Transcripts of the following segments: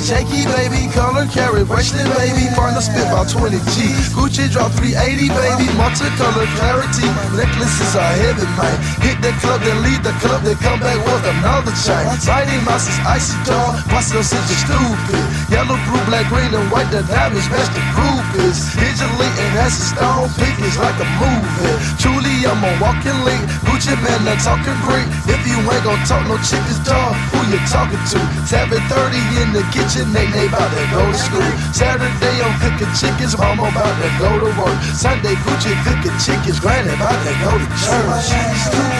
shaky, baby. Color bracelet, baby. Partner spit about 20 G. Gucci drop 380, baby. Multicolor clarity. Necklaces are heavy, man. Hit the club, then leave the club, then come back with another chain. Mighty Mouse is icy dog. Watch those you stupid. Yellow, blue, black, green, and white. The diamonds match the group is. Digitally a stone. It's like a movie. Truly, I'm a walking link. Gucci Mane, not talking great. If you ain't gon' talk no chickens, dog, who you talking to? 7:30 in the kitchen, they they about to go to school. Saturday I'm cooking chickens, mama about to go to work. Sunday Gucci cooking chickens, granny about to go to church.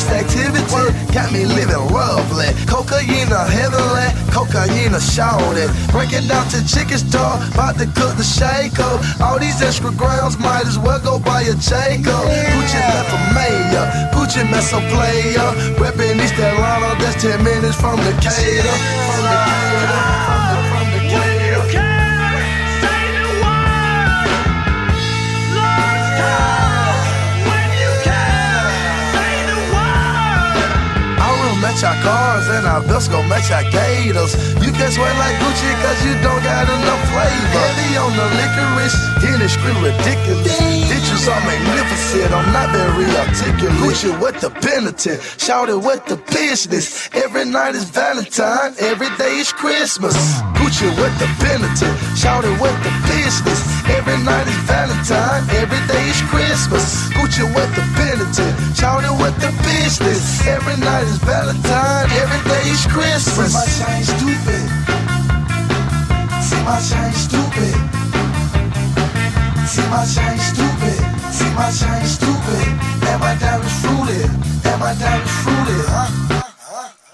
Wrist activity got me living lovely. Cocaine a heavily, cocaine a shorty. Break it down to chicken store, about to cook the shako. All these extra grams might as well go buy a Jaco. Gucci left for mayor, Gucci meso player. Reppin' East Atlanta, that's 10 minutes from Decatur. From Decatur, match our cars and our belts gon' match our gators. You can sweat like Gucci cause you don't got enough flavor. Heavy on the licorice, industry ridiculous. Ditches are magnificent, I'm not very articulate. Gucci with the penitent, shout it with the business. Every night is Valentine, every day is Christmas. Gucci with the penitent, shout it with the business. Every night is Valentine, every day business. Every night is Valentine, every day is Christmas. See my shine stupid. See my shine stupid. See my shine stupid. See my shine stupid. And my diamond's fruited. And my diamond's fruited, huh?